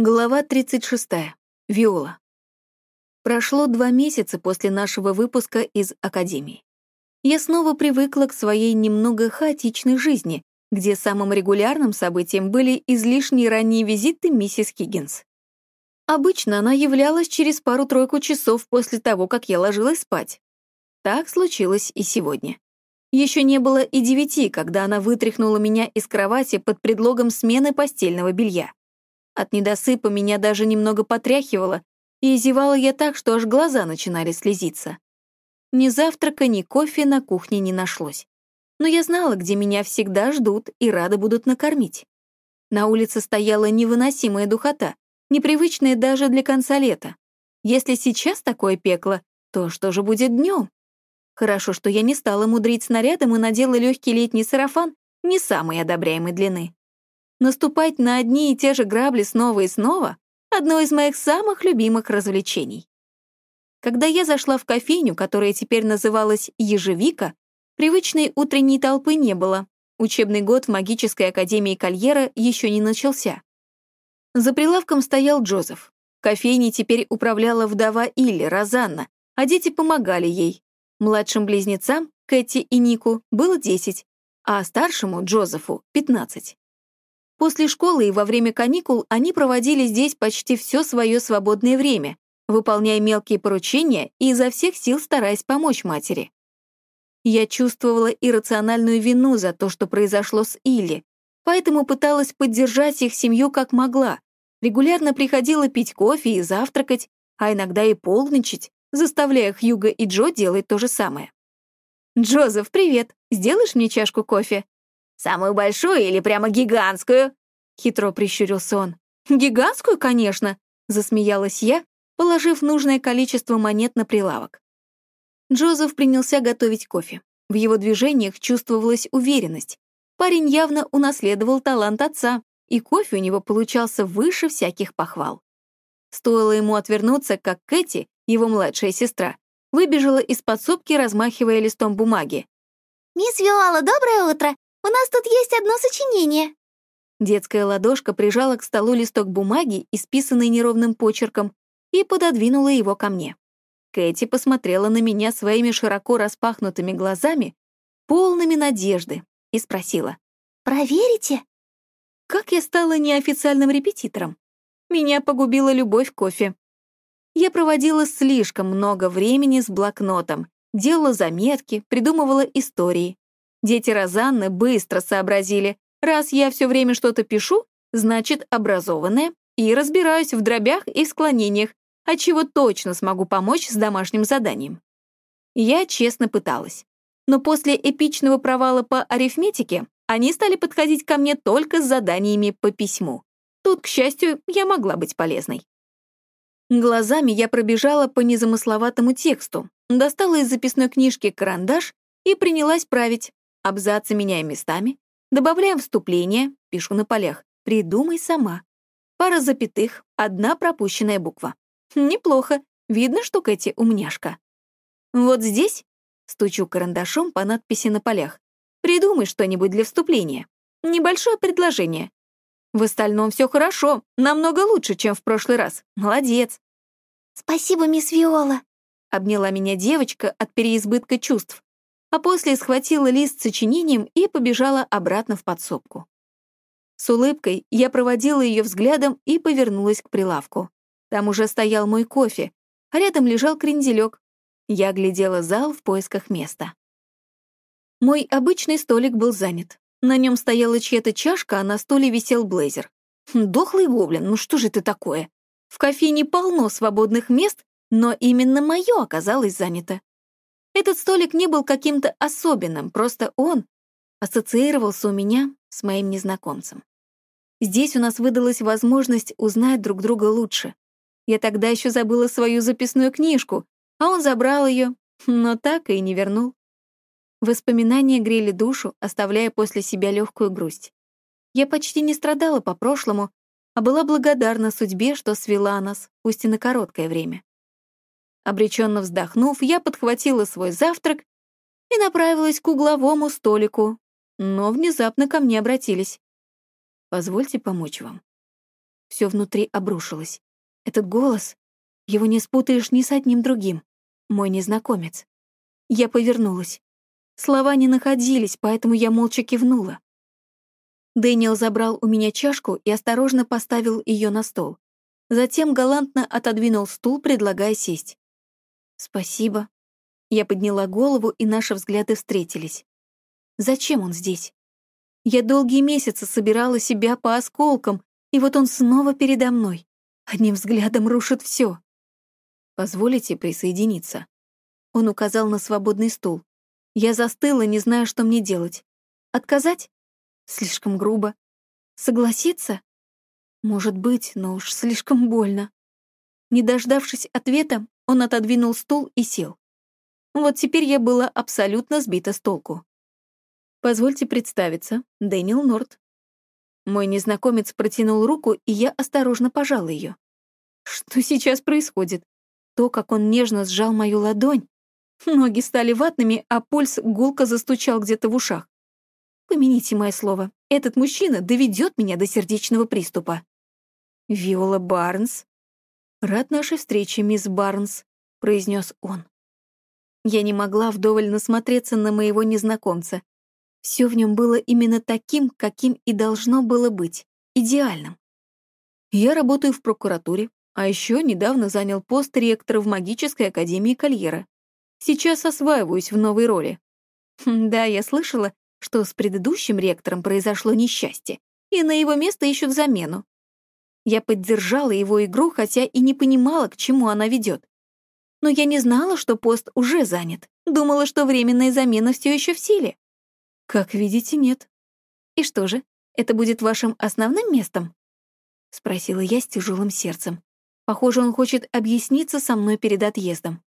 Глава 36. Виола. Прошло два месяца после нашего выпуска из Академии. Я снова привыкла к своей немного хаотичной жизни, где самым регулярным событием были излишние ранние визиты миссис Хиггинс. Обычно она являлась через пару-тройку часов после того, как я ложилась спать. Так случилось и сегодня. Еще не было и девяти, когда она вытряхнула меня из кровати под предлогом смены постельного белья. От недосыпа меня даже немного потряхивало, и зевала я так, что аж глаза начинали слезиться. Ни завтрака, ни кофе на кухне не нашлось. Но я знала, где меня всегда ждут и рады будут накормить. На улице стояла невыносимая духота, непривычная даже для конца лета. Если сейчас такое пекло, то что же будет днем? Хорошо, что я не стала мудрить снарядом и надела легкий летний сарафан не самой одобряемой длины. Наступать на одни и те же грабли снова и снова — одно из моих самых любимых развлечений. Когда я зашла в кофейню, которая теперь называлась «Ежевика», привычной утренней толпы не было. Учебный год в магической академии Кольера еще не начался. За прилавком стоял Джозеф. Кофейней теперь управляла вдова Илли, Розанна, а дети помогали ей. Младшим близнецам, Кэти и Нику, было 10, а старшему, Джозефу, 15. После школы и во время каникул они проводили здесь почти все свое свободное время, выполняя мелкие поручения и изо всех сил стараясь помочь матери. Я чувствовала иррациональную вину за то, что произошло с Илли, поэтому пыталась поддержать их семью как могла, регулярно приходила пить кофе и завтракать, а иногда и полничать, заставляя Хьюга и Джо делать то же самое. «Джозеф, привет! Сделаешь мне чашку кофе?» «Самую большую или прямо гигантскую?» Хитро прищурился он. «Гигантскую, конечно!» — засмеялась я, положив нужное количество монет на прилавок. Джозеф принялся готовить кофе. В его движениях чувствовалась уверенность. Парень явно унаследовал талант отца, и кофе у него получался выше всяких похвал. Стоило ему отвернуться, как Кэти, его младшая сестра, выбежала из подсобки, размахивая листом бумаги. «Мисс Виола, доброе утро! У нас тут есть одно сочинение». Детская ладошка прижала к столу листок бумаги, исписанный неровным почерком, и пододвинула его ко мне. Кэти посмотрела на меня своими широко распахнутыми глазами, полными надежды, и спросила. «Проверите?» Как я стала неофициальным репетитором? Меня погубила любовь к кофе. Я проводила слишком много времени с блокнотом, делала заметки, придумывала истории. Дети Розанны быстро сообразили, раз я все время что-то пишу, значит, образованная, и разбираюсь в дробях и склонениях, отчего точно смогу помочь с домашним заданием. Я честно пыталась. Но после эпичного провала по арифметике они стали подходить ко мне только с заданиями по письму. Тут, к счастью, я могла быть полезной. Глазами я пробежала по незамысловатому тексту, достала из записной книжки карандаш и принялась править, Абзацы меняем местами, добавляем вступление, пишу на полях. Придумай сама. Пара запятых, одна пропущенная буква. Неплохо. Видно, что Кэти умняшка. Вот здесь стучу карандашом по надписи на полях. Придумай что-нибудь для вступления. Небольшое предложение. В остальном все хорошо, намного лучше, чем в прошлый раз. Молодец. Спасибо, мисс Виола. Обняла меня девочка от переизбытка чувств а после схватила лист с сочинением и побежала обратно в подсобку. С улыбкой я проводила ее взглядом и повернулась к прилавку. Там уже стоял мой кофе, а рядом лежал кренделек. Я глядела зал в поисках места. Мой обычный столик был занят. На нем стояла чья-то чашка, а на столе висел блейзер. Дохлый гоблин, ну что же это такое? В кофейне полно свободных мест, но именно мое оказалось занято. Этот столик не был каким-то особенным, просто он ассоциировался у меня с моим незнакомцем. Здесь у нас выдалась возможность узнать друг друга лучше. Я тогда еще забыла свою записную книжку, а он забрал ее, но так и не вернул. Воспоминания грели душу, оставляя после себя легкую грусть. Я почти не страдала по прошлому, а была благодарна судьбе, что свела нас, пусть и на короткое время. Обреченно вздохнув, я подхватила свой завтрак и направилась к угловому столику, но внезапно ко мне обратились. «Позвольте помочь вам». Все внутри обрушилось. Этот голос, его не спутаешь ни с одним другим. Мой незнакомец. Я повернулась. Слова не находились, поэтому я молча кивнула. Дэниел забрал у меня чашку и осторожно поставил ее на стол. Затем галантно отодвинул стул, предлагая сесть. «Спасибо». Я подняла голову, и наши взгляды встретились. «Зачем он здесь?» Я долгие месяцы собирала себя по осколкам, и вот он снова передо мной. Одним взглядом рушит все. «Позволите присоединиться?» Он указал на свободный стул. Я застыла, не зная, что мне делать. Отказать? Слишком грубо. Согласиться? Может быть, но уж слишком больно. Не дождавшись ответа, он отодвинул стул и сел. Вот теперь я была абсолютно сбита с толку. «Позвольте представиться, Дэниел Норт». Мой незнакомец протянул руку, и я осторожно пожала ее. Что сейчас происходит? То, как он нежно сжал мою ладонь. Ноги стали ватными, а пульс гулко застучал где-то в ушах. Помяните мое слово, этот мужчина доведет меня до сердечного приступа. Виола Барнс. Рад нашей встрече, мисс Барнс, произнес он. Я не могла вдоволь насмотреться на моего незнакомца. Все в нем было именно таким, каким и должно было быть, идеальным. Я работаю в прокуратуре, а еще недавно занял пост ректора в магической академии Кольера. Сейчас осваиваюсь в новой роли. Хм, да, я слышала, что с предыдущим ректором произошло несчастье, и на его место ищут замену. Я поддержала его игру, хотя и не понимала, к чему она ведет. Но я не знала, что пост уже занят. Думала, что временная замена все еще в силе. Как видите, нет. И что же, это будет вашим основным местом? Спросила я с тяжелым сердцем. Похоже, он хочет объясниться со мной перед отъездом.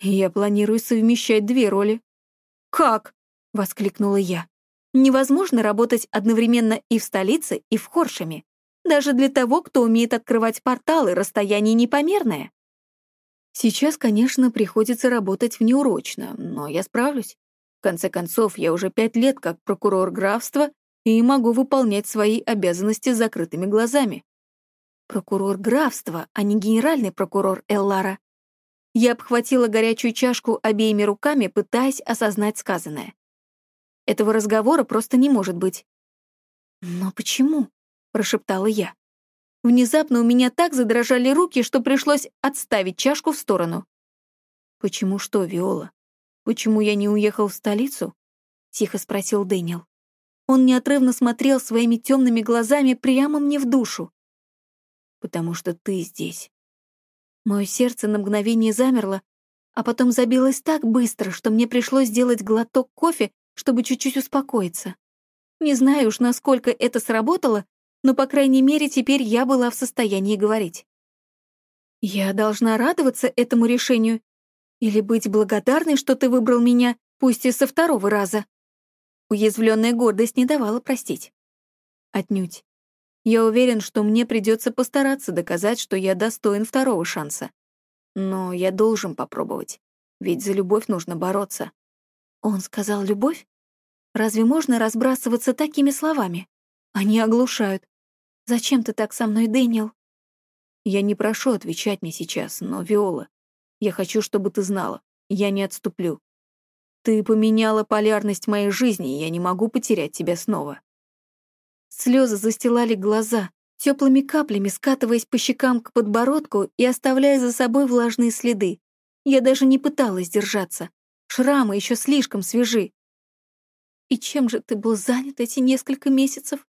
Я планирую совмещать две роли. Как? — воскликнула я. «Невозможно работать одновременно и в столице, и в Хоршеме. Даже для того, кто умеет открывать порталы, расстояние непомерное». Сейчас, конечно, приходится работать внеурочно, но я справлюсь. В конце концов, я уже пять лет как прокурор графства и могу выполнять свои обязанности с закрытыми глазами. Прокурор графства, а не генеральный прокурор Эллара. Я обхватила горячую чашку обеими руками, пытаясь осознать сказанное. Этого разговора просто не может быть. «Но почему?» — прошептала я. Внезапно у меня так задрожали руки, что пришлось отставить чашку в сторону. «Почему что, Виола? Почему я не уехал в столицу?» — тихо спросил Дэниел. Он неотрывно смотрел своими темными глазами прямо мне в душу. «Потому что ты здесь». Мое сердце на мгновение замерло, а потом забилось так быстро, что мне пришлось сделать глоток кофе чтобы чуть-чуть успокоиться. Не знаю уж, насколько это сработало, но, по крайней мере, теперь я была в состоянии говорить. Я должна радоваться этому решению или быть благодарной, что ты выбрал меня, пусть и со второго раза. Уязвленная гордость не давала простить. Отнюдь. Я уверен, что мне придется постараться доказать, что я достоин второго шанса. Но я должен попробовать, ведь за любовь нужно бороться. Он сказал «любовь»? Разве можно разбрасываться такими словами? Они оглушают. Зачем ты так со мной, Дэниел? Я не прошу отвечать мне сейчас, но, Виола, я хочу, чтобы ты знала, я не отступлю. Ты поменяла полярность моей жизни, и я не могу потерять тебя снова. Слезы застилали глаза, теплыми каплями скатываясь по щекам к подбородку и оставляя за собой влажные следы. Я даже не пыталась держаться. Шрамы еще слишком свежи. И чем же ты был занят эти несколько месяцев?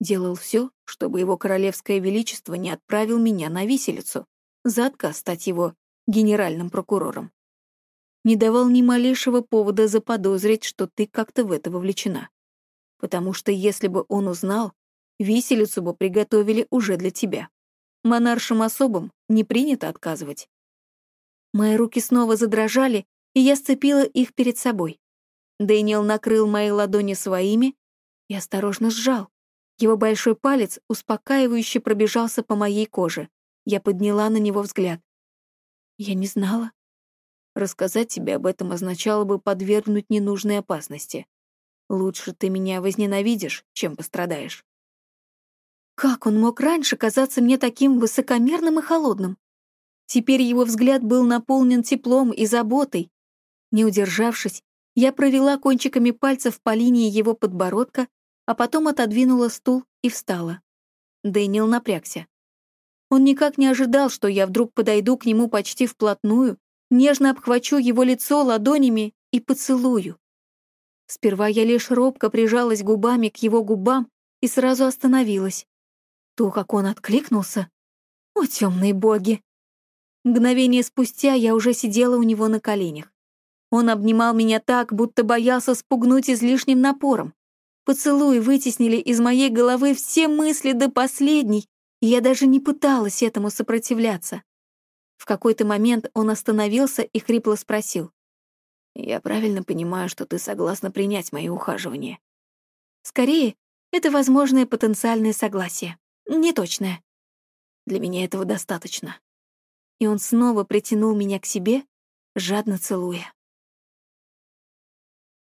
Делал все, чтобы его королевское величество не отправил меня на виселицу за отказ стать его генеральным прокурором. Не давал ни малейшего повода заподозрить, что ты как-то в это вовлечена. Потому что если бы он узнал, виселицу бы приготовили уже для тебя. Монаршим особам не принято отказывать. Мои руки снова задрожали, и я сцепила их перед собой. Дэниел накрыл мои ладони своими и осторожно сжал. Его большой палец успокаивающе пробежался по моей коже. Я подняла на него взгляд. Я не знала. Рассказать тебе об этом означало бы подвергнуть ненужной опасности. Лучше ты меня возненавидишь, чем пострадаешь. Как он мог раньше казаться мне таким высокомерным и холодным? Теперь его взгляд был наполнен теплом и заботой. Не удержавшись, я провела кончиками пальцев по линии его подбородка, а потом отодвинула стул и встала. Дэниел напрягся. Он никак не ожидал, что я вдруг подойду к нему почти вплотную, нежно обхвачу его лицо ладонями и поцелую. Сперва я лишь робко прижалась губами к его губам и сразу остановилась. То, как он откликнулся. О, темные боги! Мгновение спустя я уже сидела у него на коленях. Он обнимал меня так, будто боялся спугнуть излишним напором. Поцелуи вытеснили из моей головы все мысли до последней, и я даже не пыталась этому сопротивляться. В какой-то момент он остановился и хрипло спросил. «Я правильно понимаю, что ты согласна принять мои ухаживания?» «Скорее, это возможное потенциальное согласие. Неточное. Для меня этого достаточно». И он снова притянул меня к себе, жадно целуя.